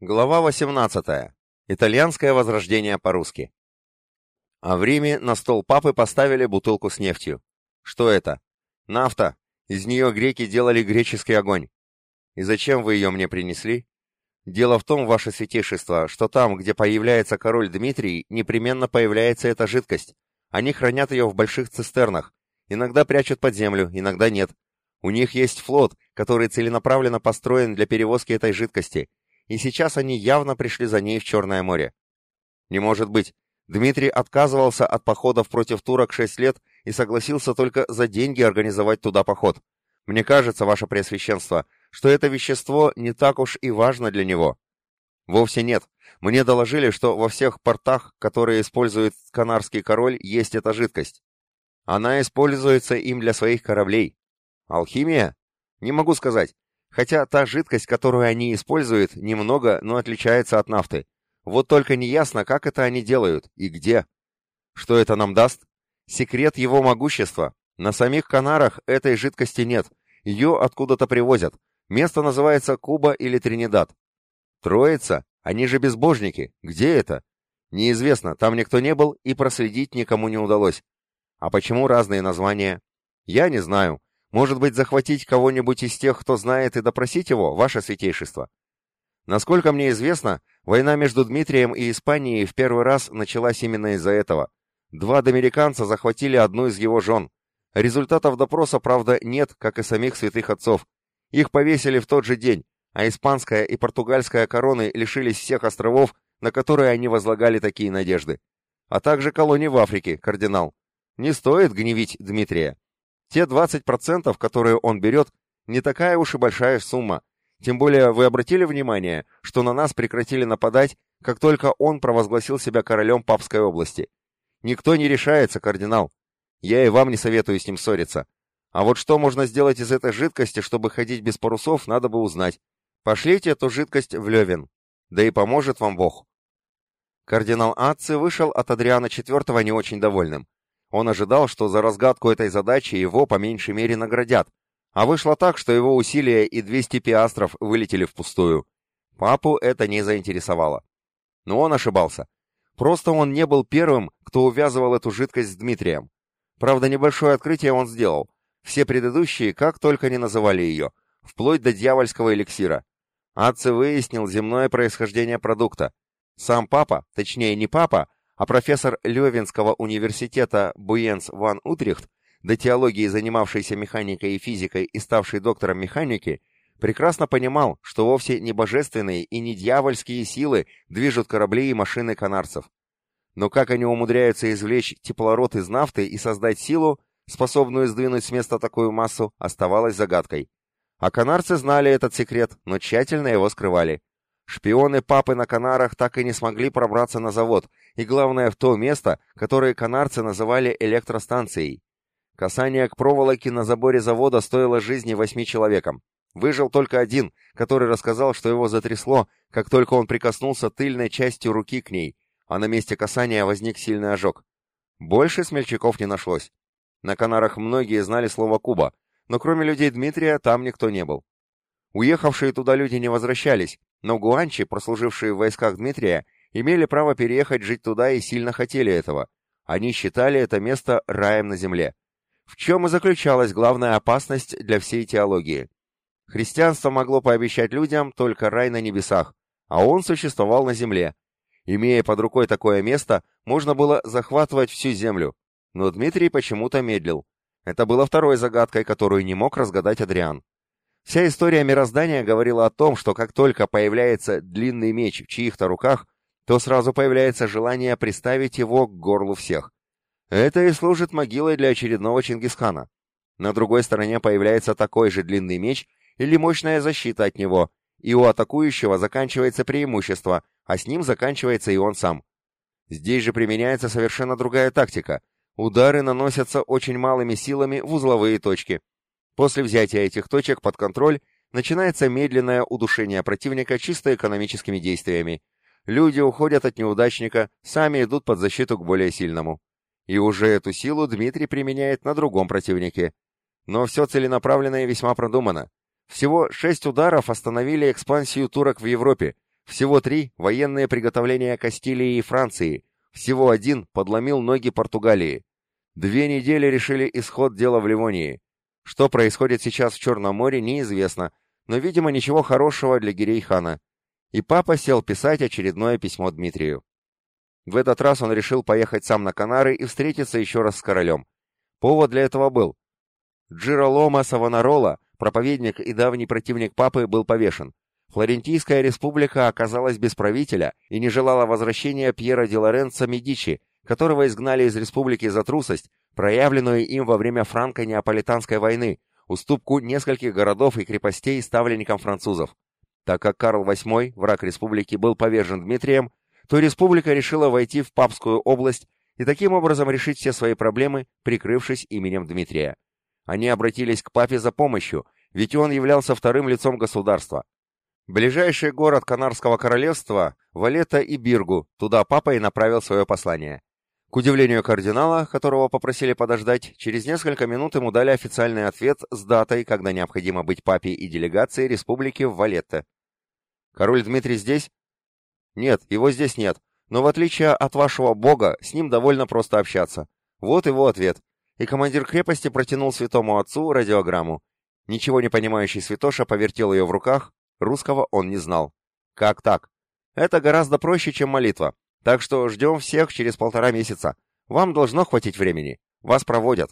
Глава 18. Итальянское возрождение по-русски. А в Риме на стол папы поставили бутылку с нефтью. Что это? Нафта. Из нее греки делали греческий огонь. И зачем вы ее мне принесли? Дело в том, ваше святейшество, что там, где появляется король Дмитрий, непременно появляется эта жидкость. Они хранят ее в больших цистернах. Иногда прячут под землю, иногда нет. У них есть флот, который целенаправленно построен для перевозки этой жидкости, и сейчас они явно пришли за ней в Черное море. Не может быть. Дмитрий отказывался от походов против турок шесть лет и согласился только за деньги организовать туда поход. Мне кажется, ваше Преосвященство, что это вещество не так уж и важно для него. Вовсе нет. Мне доложили, что во всех портах, которые использует Канарский король, есть эта жидкость. Она используется им для своих кораблей. Алхимия? Не могу сказать. Хотя та жидкость, которую они используют, немного, но отличается от нафты. Вот только неясно, как это они делают и где. Что это нам даст? Секрет его могущества. На самих Канарах этой жидкости нет. Ее откуда-то привозят. Место называется Куба или Тринидад. Троица? Они же безбожники. Где это? Неизвестно, там никто не был и проследить никому не удалось. А почему разные названия? Я не знаю. Может быть, захватить кого-нибудь из тех, кто знает, и допросить его, ваше святейшество? Насколько мне известно, война между Дмитрием и Испанией в первый раз началась именно из-за этого. Два доминиканца захватили одну из его жен. Результатов допроса, правда, нет, как и самих святых отцов. Их повесили в тот же день, а испанская и португальская короны лишились всех островов, на которые они возлагали такие надежды. А также колоний в Африке, кардинал. Не стоит гневить Дмитрия. Те 20%, которые он берет, не такая уж и большая сумма. Тем более вы обратили внимание, что на нас прекратили нападать, как только он провозгласил себя королем Папской области. Никто не решается, кардинал. Я и вам не советую с ним ссориться. А вот что можно сделать из этой жидкости, чтобы ходить без парусов, надо бы узнать. Пошлите эту жидкость в Левин. Да и поможет вам Бог. Кардинал Ацци вышел от Адриана IV не очень довольным. Он ожидал, что за разгадку этой задачи его по меньшей мере наградят, а вышло так, что его усилия и 200 пиастров вылетели впустую. Папу это не заинтересовало. Но он ошибался. Просто он не был первым, кто увязывал эту жидкость с Дмитрием. Правда, небольшое открытие он сделал. Все предыдущие как только не называли ее, вплоть до дьявольского эликсира. Атце выяснил земное происхождение продукта. Сам папа, точнее не папа, а профессор Левинского университета Буенс ван Утрихт, до теологии занимавшийся механикой и физикой и ставший доктором механики, прекрасно понимал, что вовсе не божественные и не дьявольские силы движут корабли и машины канарцев. Но как они умудряются извлечь теплород из нафты и создать силу, способную сдвинуть с места такую массу, оставалось загадкой. А канарцы знали этот секрет, но тщательно его скрывали. Шпионы папы на Канарах так и не смогли пробраться на завод, и главное в то место, которое канарцы называли электростанцией. Касание к проволоке на заборе завода стоило жизни восьми человекам. Выжил только один, который рассказал, что его затрясло, как только он прикоснулся тыльной частью руки к ней, а на месте касания возник сильный ожог. Больше смельчаков не нашлось. На Канарах многие знали слово «Куба», но кроме людей Дмитрия там никто не был. Уехавшие туда люди не возвращались, но гуанчи, прослужившие в войсках Дмитрия, имели право переехать жить туда и сильно хотели этого. Они считали это место раем на земле. В чем и заключалась главная опасность для всей теологии. Христианство могло пообещать людям только рай на небесах, а он существовал на земле. Имея под рукой такое место, можно было захватывать всю землю. Но Дмитрий почему-то медлил. Это было второй загадкой, которую не мог разгадать Адриан. Вся история мироздания говорила о том, что как только появляется длинный меч в чьих-то руках, то сразу появляется желание приставить его к горлу всех. Это и служит могилой для очередного Чингисхана. На другой стороне появляется такой же длинный меч или мощная защита от него, и у атакующего заканчивается преимущество, а с ним заканчивается и он сам. Здесь же применяется совершенно другая тактика. Удары наносятся очень малыми силами в узловые точки – После взятия этих точек под контроль начинается медленное удушение противника чисто экономическими действиями. Люди уходят от неудачника, сами идут под защиту к более сильному. И уже эту силу Дмитрий применяет на другом противнике. Но все целенаправленно и весьма продумано. Всего шесть ударов остановили экспансию турок в Европе. Всего три – военные приготовления Кастилии и Франции, всего один подломил ноги Португалии. Две недели решили исход дела в Ливонии. Что происходит сейчас в Черном море, неизвестно, но, видимо, ничего хорошего для Гирей-хана. И папа сел писать очередное письмо Дмитрию. В этот раз он решил поехать сам на Канары и встретиться еще раз с королем. Повод для этого был. Джиролома Савонарола, проповедник и давний противник папы, был повешен. Флорентийская республика оказалась без правителя и не желала возвращения Пьера Ди Лоренцо Медичи, которого изгнали из республики за трусость, проявленную им во время франко-неаполитанской войны, уступку нескольких городов и крепостей ставленникам французов. Так как Карл VIII, враг республики, был повержен Дмитрием, то республика решила войти в Папскую область и таким образом решить все свои проблемы, прикрывшись именем Дмитрия. Они обратились к папе за помощью, ведь он являлся вторым лицом государства. Ближайший город Канарского королевства – Валета и Биргу, туда папа и направил свое послание. К удивлению кардинала, которого попросили подождать, через несколько минут ему дали официальный ответ с датой, когда необходимо быть папе и делегации республики в Валетте. «Король Дмитрий здесь?» «Нет, его здесь нет, но в отличие от вашего бога, с ним довольно просто общаться. Вот его ответ». И командир крепости протянул святому отцу радиограмму. Ничего не понимающий святоша повертел ее в руках, Русского он не знал. Как так? Это гораздо проще, чем молитва. Так что ждем всех через полтора месяца. Вам должно хватить времени. Вас проводят.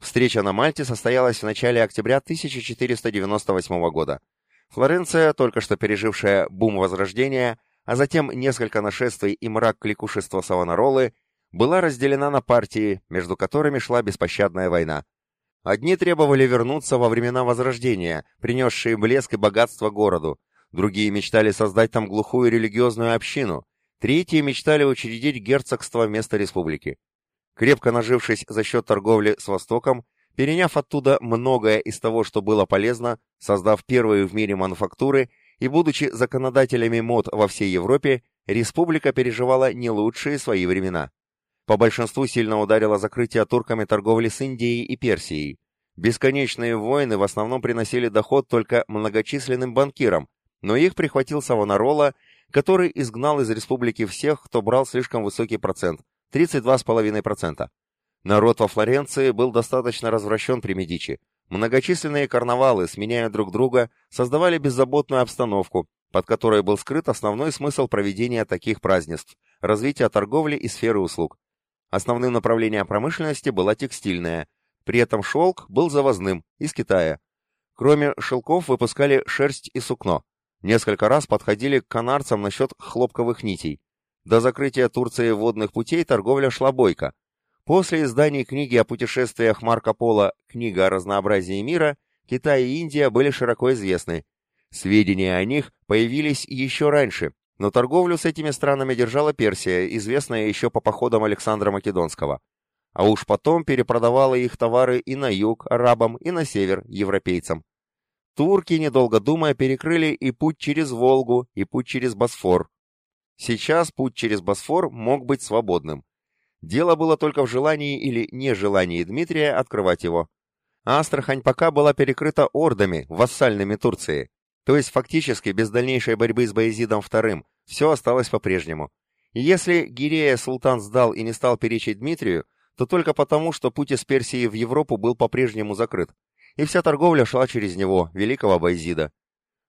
Встреча на Мальте состоялась в начале октября 1498 года. Флоренция, только что пережившая бум Возрождения, а затем несколько нашествий и мрак кликушества Савонаролы, была разделена на партии, между которыми шла беспощадная война. Одни требовали вернуться во времена Возрождения, принесшие блеск и богатство городу, другие мечтали создать там глухую религиозную общину, третьи мечтали учредить герцогство вместо республики. Крепко нажившись за счет торговли с Востоком, переняв оттуда многое из того, что было полезно, создав первые в мире мануфактуры и будучи законодателями мод во всей Европе, республика переживала не лучшие свои времена. По большинству сильно ударило закрытие турками торговли с Индией и Персией. Бесконечные войны в основном приносили доход только многочисленным банкирам, но их прихватил Савонарола, который изгнал из республики всех, кто брал слишком высокий процент – 32,5%. Народ во Флоренции был достаточно развращен при Медичи. Многочисленные карнавалы, сменяя друг друга, создавали беззаботную обстановку, под которой был скрыт основной смысл проведения таких празднеств – развития торговли и сферы услуг. Основным направлением промышленности была текстильная, при этом шелк был завозным, из Китая. Кроме шелков выпускали шерсть и сукно. Несколько раз подходили к канарцам насчет хлопковых нитей. До закрытия Турции водных путей торговля шла бойко. После издания книги о путешествиях Марко Поло «Книга о разнообразии мира» Китай и Индия были широко известны. Сведения о них появились еще раньше, но торговлю с этими странами держала Персия, известная еще по походам Александра Македонского. А уж потом перепродавала их товары и на юг арабам, и на север европейцам. Турки, недолго думая, перекрыли и путь через Волгу, и путь через Босфор. Сейчас путь через Босфор мог быть свободным. Дело было только в желании или нежелании Дмитрия открывать его. Астрахань пока была перекрыта ордами, вассальными Турции. То есть фактически без дальнейшей борьбы с Баязидом II все осталось по-прежнему. Если Гирея султан сдал и не стал перечить Дмитрию, то только потому, что путь из Персии в Европу был по-прежнему закрыт, и вся торговля шла через него, великого Байзида.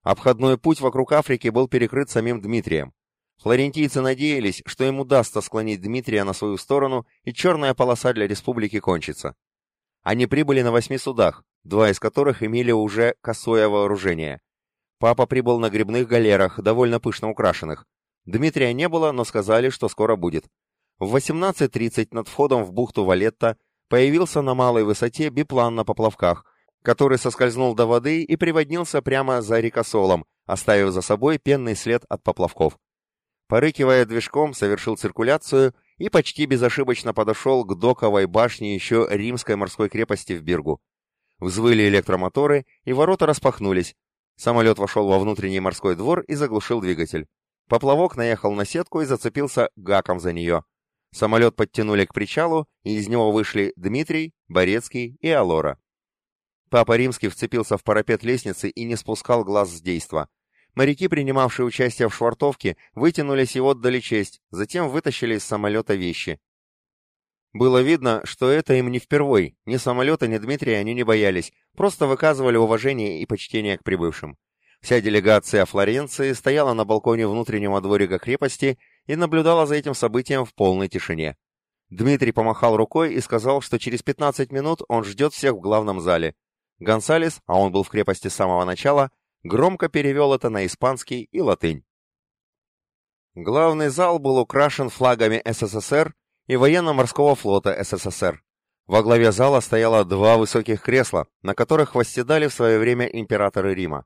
Обходной путь вокруг Африки был перекрыт самим Дмитрием. Флорентийцы надеялись, что им удастся склонить Дмитрия на свою сторону, и черная полоса для республики кончится. Они прибыли на восьми судах, два из которых имели уже косое вооружение. Папа прибыл на грибных галерах, довольно пышно украшенных. Дмитрия не было, но сказали, что скоро будет. В 18.30 над входом в бухту Валетта появился на малой высоте биплан на поплавках, который соскользнул до воды и приводнился прямо за рекосолом, оставив за собой пенный след от поплавков. Порыкивая движком, совершил циркуляцию и почти безошибочно подошел к доковой башне еще римской морской крепости в Биргу. Взвыли электромоторы, и ворота распахнулись, Самолет вошел во внутренний морской двор и заглушил двигатель. Поплавок наехал на сетку и зацепился гаком за нее. Самолет подтянули к причалу, и из него вышли Дмитрий, Борецкий и Алора. Папа Римский вцепился в парапет лестницы и не спускал глаз с действа. Моряки, принимавшие участие в швартовке, вытянулись и отдали честь, затем вытащили из самолета вещи. Было видно, что это им не впервой, ни самолета, ни Дмитрия они не боялись, просто выказывали уважение и почтение к прибывшим. Вся делегация Флоренции стояла на балконе внутреннего дворика крепости и наблюдала за этим событием в полной тишине. Дмитрий помахал рукой и сказал, что через 15 минут он ждет всех в главном зале. Гонсалес, а он был в крепости с самого начала, громко перевел это на испанский и латынь. Главный зал был украшен флагами СССР и военно-морского флота СССР. Во главе зала стояло два высоких кресла, на которых восседали в свое время императоры Рима.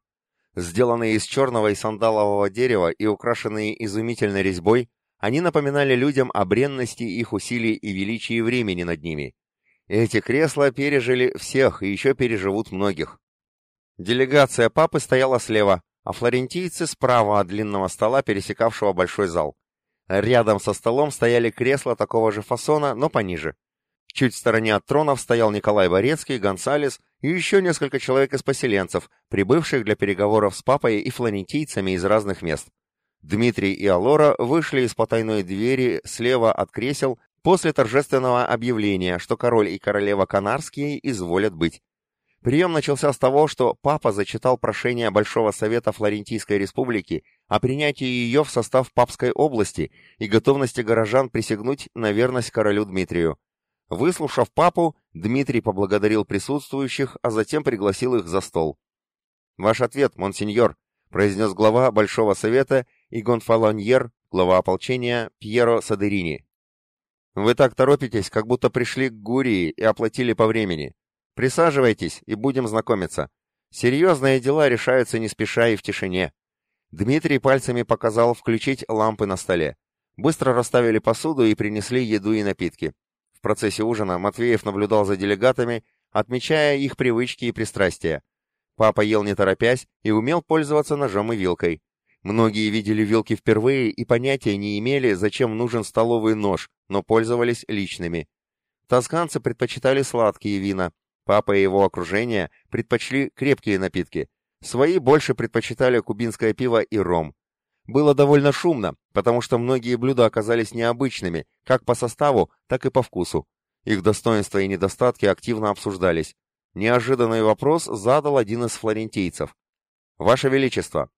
Сделанные из черного и сандалового дерева и украшенные изумительной резьбой, они напоминали людям о бренности их усилий и величии времени над ними. Эти кресла пережили всех и еще переживут многих. Делегация папы стояла слева, а флорентийцы справа от длинного стола, пересекавшего большой зал. Рядом со столом стояли кресла такого же фасона, но пониже. Чуть в стороне от тронов стоял Николай Борецкий, Гонсалес и еще несколько человек из поселенцев, прибывших для переговоров с папой и флорентийцами из разных мест. Дмитрий и Алора вышли из потайной двери слева от кресел после торжественного объявления, что король и королева Канарские изволят быть. Прием начался с того, что папа зачитал прошение Большого Совета Флорентийской Республики о принятии ее в состав Папской области и готовности горожан присягнуть на верность королю Дмитрию. Выслушав папу, Дмитрий поблагодарил присутствующих, а затем пригласил их за стол. «Ваш ответ, монсеньор», — произнес глава Большого Совета и гонфалоньер, глава ополчения Пьеро Садерини. «Вы так торопитесь, как будто пришли к Гурии и оплатили по времени. Присаживайтесь и будем знакомиться. Серьезные дела решаются не спеша и в тишине. Дмитрий пальцами показал включить лампы на столе. Быстро расставили посуду и принесли еду и напитки. В процессе ужина Матвеев наблюдал за делегатами, отмечая их привычки и пристрастия. Папа ел не торопясь и умел пользоваться ножом и вилкой. Многие видели вилки впервые и понятия не имели, зачем нужен столовый нож, но пользовались личными. Тосканцы предпочитали сладкие вина, Папа и его окружение предпочли крепкие напитки. Свои больше предпочитали кубинское пиво и ром. Было довольно шумно, потому что многие блюда оказались необычными, как по составу, так и по вкусу. Их достоинства и недостатки активно обсуждались. Неожиданный вопрос задал один из флорентийцев. «Ваше Величество,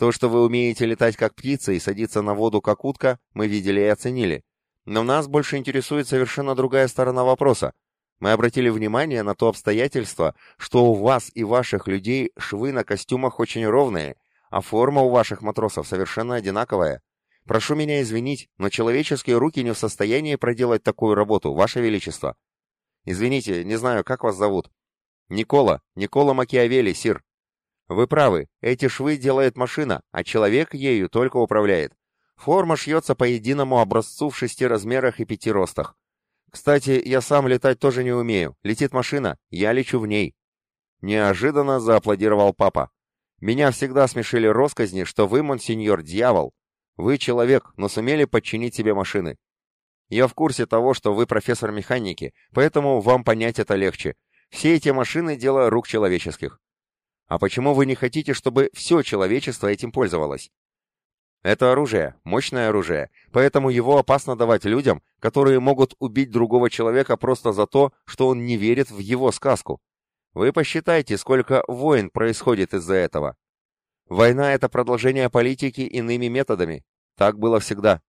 то, что вы умеете летать как птица и садиться на воду как утка, мы видели и оценили. Но нас больше интересует совершенно другая сторона вопроса. Мы обратили внимание на то обстоятельство, что у вас и ваших людей швы на костюмах очень ровные, а форма у ваших матросов совершенно одинаковая. Прошу меня извинить, но человеческие руки не в состоянии проделать такую работу, ваше величество. Извините, не знаю, как вас зовут. Никола, Никола Макиавелли, сир. Вы правы, эти швы делает машина, а человек ею только управляет. Форма шьется по единому образцу в шести размерах и пяти ростах. Кстати, я сам летать тоже не умею. Летит машина, я лечу в ней. Неожиданно зааплодировал папа. Меня всегда смешили росказни, что вы, монсеньор, дьявол. Вы человек, но сумели подчинить себе машины. Я в курсе того, что вы профессор механики, поэтому вам понять это легче. Все эти машины — дело рук человеческих. А почему вы не хотите, чтобы все человечество этим пользовалось? Это оружие, мощное оружие, поэтому его опасно давать людям, которые могут убить другого человека просто за то, что он не верит в его сказку. Вы посчитайте, сколько войн происходит из-за этого. Война — это продолжение политики иными методами. Так было всегда.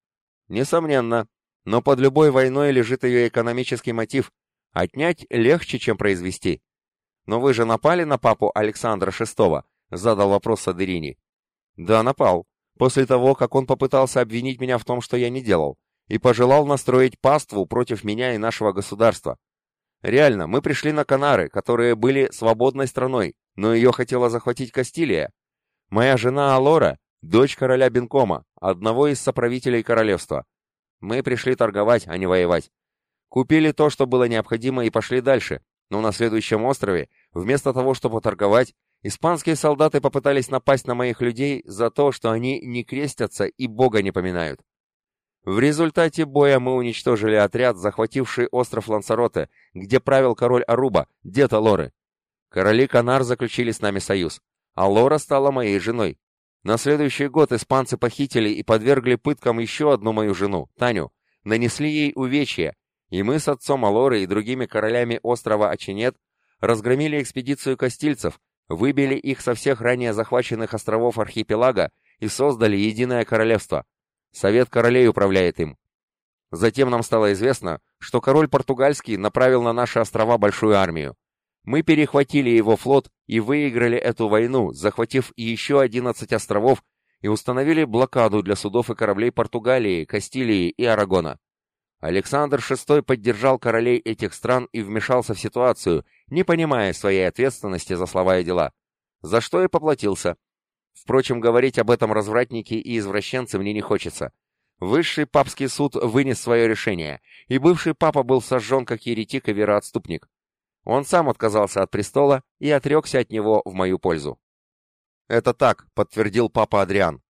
Несомненно. Но под любой войной лежит ее экономический мотив. Отнять легче, чем произвести. Но вы же напали на папу Александра VI? Задал вопрос Садерини. Да, напал после того, как он попытался обвинить меня в том, что я не делал, и пожелал настроить паству против меня и нашего государства. Реально, мы пришли на Канары, которые были свободной страной, но ее хотела захватить Кастилия. Моя жена Алора — дочь короля Бенкома, одного из соправителей королевства. Мы пришли торговать, а не воевать. Купили то, что было необходимо, и пошли дальше, но на следующем острове, вместо того, чтобы торговать, Испанские солдаты попытались напасть на моих людей за то, что они не крестятся и Бога не поминают. В результате боя мы уничтожили отряд, захвативший остров Лансароте, где правил король Аруба, дед Алоры. Короли Канар заключили с нами союз, а Лора стала моей женой. На следующий год испанцы похитили и подвергли пыткам еще одну мою жену, Таню, нанесли ей увечья, и мы с отцом Алоры и другими королями острова Ачинет разгромили экспедицию костильцев, выбили их со всех ранее захваченных островов архипелага и создали единое королевство. Совет королей управляет им. Затем нам стало известно, что король португальский направил на наши острова большую армию. Мы перехватили его флот и выиграли эту войну, захватив еще 11 островов и установили блокаду для судов и кораблей Португалии, Кастилии и Арагона. Александр VI поддержал королей этих стран и вмешался в ситуацию, не понимая своей ответственности за слова и дела, за что и поплатился. Впрочем, говорить об этом развратнике и извращенце мне не хочется. Высший папский суд вынес свое решение, и бывший папа был сожжен как еретик и вероотступник. Он сам отказался от престола и отрекся от него в мою пользу. «Это так», — подтвердил папа Адриан.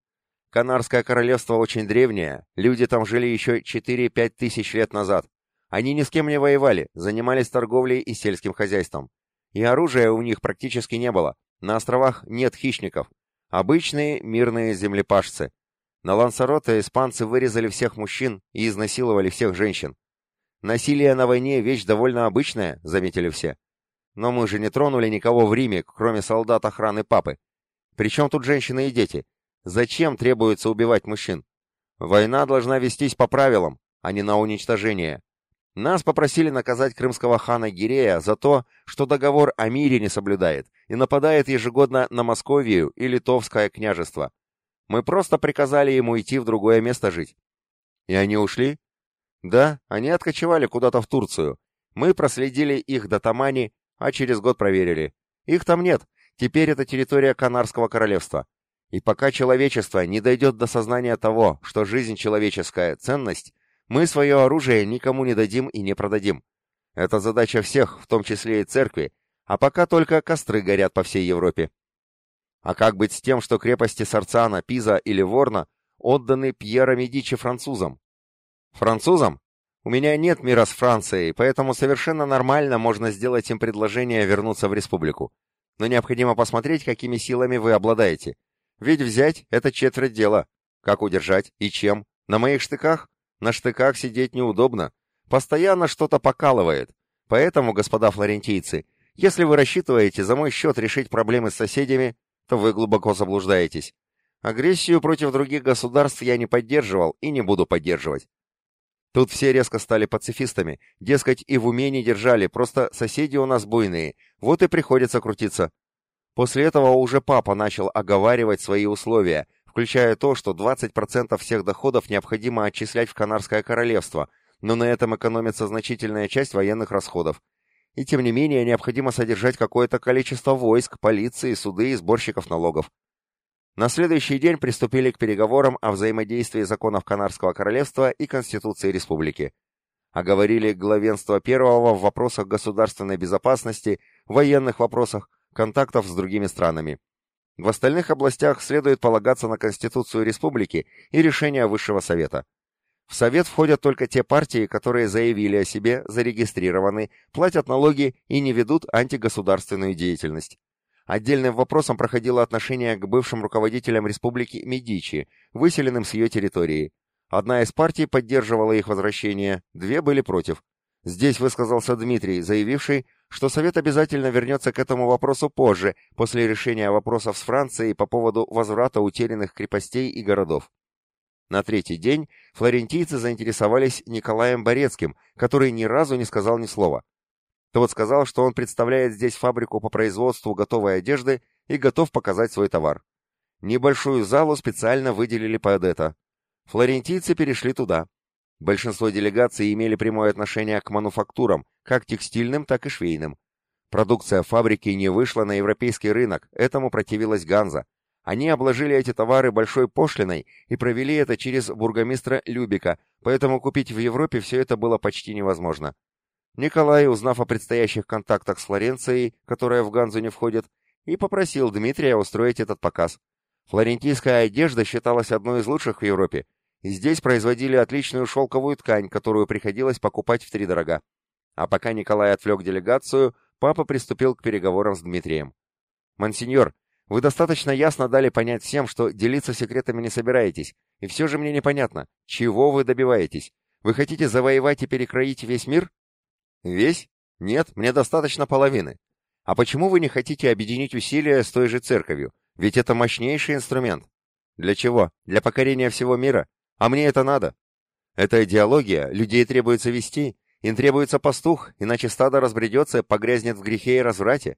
«Канарское королевство очень древнее, люди там жили еще 4-5 тысяч лет назад. Они ни с кем не воевали, занимались торговлей и сельским хозяйством. И оружия у них практически не было, на островах нет хищников. Обычные мирные землепашцы. На Лансароте испанцы вырезали всех мужчин и изнасиловали всех женщин. Насилие на войне — вещь довольно обычная, заметили все. Но мы же не тронули никого в Риме, кроме солдат охраны папы. Причем тут женщины и дети? Зачем требуется убивать мужчин? Война должна вестись по правилам, а не на уничтожение. Нас попросили наказать крымского хана Гирея за то, что договор о мире не соблюдает и нападает ежегодно на Московию и Литовское княжество. Мы просто приказали ему идти в другое место жить. И они ушли? Да, они откочевали куда-то в Турцию. Мы проследили их до Тамани, а через год проверили. Их там нет, теперь это территория Канарского королевства. И пока человечество не дойдет до сознания того, что жизнь человеческая — ценность, мы свое оружие никому не дадим и не продадим. Это задача всех, в том числе и церкви, а пока только костры горят по всей Европе. А как быть с тем, что крепости Сарцана, Пиза или Ворна отданы Пьеро Медичи французам? Французам? У меня нет мира с Францией, поэтому совершенно нормально можно сделать им предложение вернуться в республику. Но необходимо посмотреть, какими силами вы обладаете. Ведь взять — это четверть дела. Как удержать и чем? На моих штыках? На штыках сидеть неудобно. Постоянно что-то покалывает. Поэтому, господа флорентийцы, если вы рассчитываете за мой счет решить проблемы с соседями, то вы глубоко заблуждаетесь. Агрессию против других государств я не поддерживал и не буду поддерживать. Тут все резко стали пацифистами, дескать, и в уме не держали, просто соседи у нас буйные, вот и приходится крутиться. После этого уже папа начал оговаривать свои условия, включая то, что 20% всех доходов необходимо отчислять в Канарское королевство, но на этом экономится значительная часть военных расходов. И тем не менее необходимо содержать какое-то количество войск, полиции, суды и сборщиков налогов. На следующий день приступили к переговорам о взаимодействии законов Канарского королевства и Конституции республики. Оговорили главенство первого в вопросах государственной безопасности, военных вопросах, контактов с другими странами. В остальных областях следует полагаться на Конституцию республики и решения Высшего Совета. В Совет входят только те партии, которые заявили о себе, зарегистрированы, платят налоги и не ведут антигосударственную деятельность. Отдельным вопросом проходило отношение к бывшим руководителям республики Медичи, выселенным с ее территории. Одна из партий поддерживала их возвращение, две были против. Здесь высказался Дмитрий, заявивший, что Совет обязательно вернется к этому вопросу позже, после решения вопросов с Францией по поводу возврата утерянных крепостей и городов. На третий день флорентийцы заинтересовались Николаем Борецким, который ни разу не сказал ни слова. Тот сказал, что он представляет здесь фабрику по производству готовой одежды и готов показать свой товар. Небольшую залу специально выделили под это. Флорентийцы перешли туда. Большинство делегаций имели прямое отношение к мануфактурам, как текстильным, так и швейным. Продукция фабрики не вышла на европейский рынок, этому противилась Ганза. Они обложили эти товары большой пошлиной и провели это через бургомистра Любика, поэтому купить в Европе все это было почти невозможно. Николай, узнав о предстоящих контактах с Флоренцией, которая в Ганзу не входит, и попросил Дмитрия устроить этот показ. Флорентийская одежда считалась одной из лучших в Европе, здесь производили отличную шелковую ткань, которую приходилось покупать втридорога. А пока Николай отвлек делегацию, папа приступил к переговорам с Дмитрием. «Монсеньор, Вы достаточно ясно дали понять всем, что делиться секретами не собираетесь, и все же мне непонятно, чего вы добиваетесь? Вы хотите завоевать и перекроить весь мир? Весь? Нет, мне достаточно половины. А почему вы не хотите объединить усилия с той же церковью? Ведь это мощнейший инструмент. Для чего? Для покорения всего мира? А мне это надо. Это идеология, людей требуется вести, им требуется пастух, иначе стадо разбредется, погрязнет в грехе и разврате.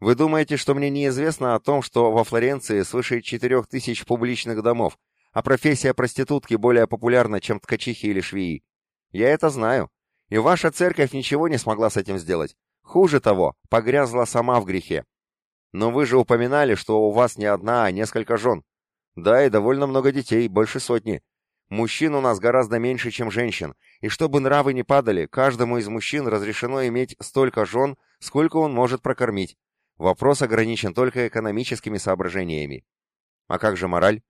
Вы думаете, что мне неизвестно о том, что во Флоренции свыше четырех тысяч публичных домов, а профессия проститутки более популярна, чем ткачихи или швеи? Я это знаю. И ваша церковь ничего не смогла с этим сделать. Хуже того, погрязла сама в грехе. Но вы же упоминали, что у вас не одна, а несколько жен. Да, и довольно много детей, больше сотни. Мужчин у нас гораздо меньше, чем женщин, и чтобы нравы не падали, каждому из мужчин разрешено иметь столько жен, сколько он может прокормить. Вопрос ограничен только экономическими соображениями. А как же мораль?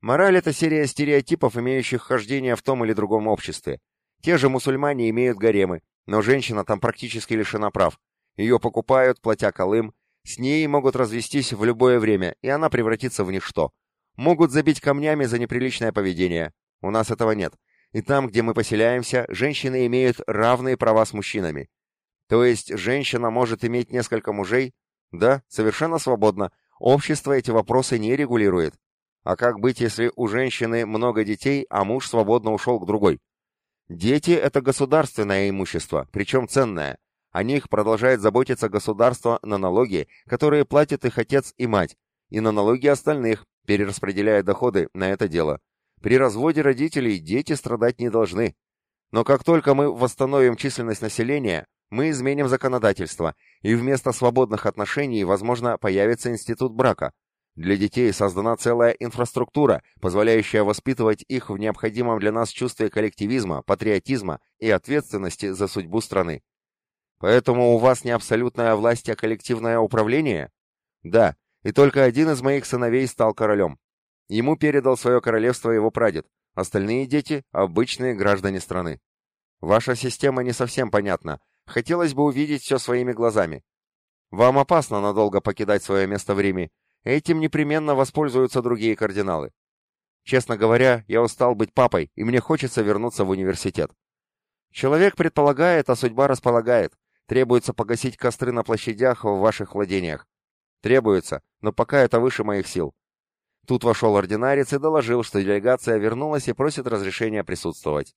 Мораль — это серия стереотипов, имеющих хождение в том или другом обществе. Те же мусульмане имеют гаремы, но женщина там практически лишена прав. Ее покупают, платя колым, с ней могут развестись в любое время, и она превратится в ничто. Могут забить камнями за неприличное поведение. У нас этого нет. И там, где мы поселяемся, женщины имеют равные права с мужчинами. То есть женщина может иметь несколько мужей? Да, совершенно свободно. Общество эти вопросы не регулирует. А как быть, если у женщины много детей, а муж свободно ушел к другой? Дети – это государственное имущество, причем ценное. О них продолжает заботиться государство на налоги, которые платят их отец и мать, и на налоги остальных, перераспределяя доходы на это дело. При разводе родителей дети страдать не должны. Но как только мы восстановим численность населения, мы изменим законодательство, и вместо свободных отношений, возможно, появится институт брака, для детей создана целая инфраструктура, позволяющая воспитывать их в необходимом для нас чувстве коллективизма, патриотизма и ответственности за судьбу страны. Поэтому у вас не абсолютная власть, а коллективное управление? Да, и только один из моих сыновей стал королем. Ему передал свое королевство его прадед, остальные дети – обычные граждане страны. Ваша система не совсем понятна, хотелось бы увидеть все своими глазами. Вам опасно надолго покидать свое место в Риме, Этим непременно воспользуются другие кардиналы. Честно говоря, я устал быть папой, и мне хочется вернуться в университет. Человек предполагает, а судьба располагает. Требуется погасить костры на площадях в ваших владениях. Требуется, но пока это выше моих сил. Тут вошел ординарец и доложил, что делегация вернулась и просит разрешения присутствовать.